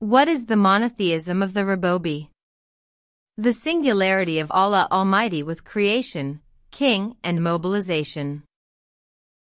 What is the monotheism of the Rabobi? The singularity of Allah Almighty with creation, king, and mobilization.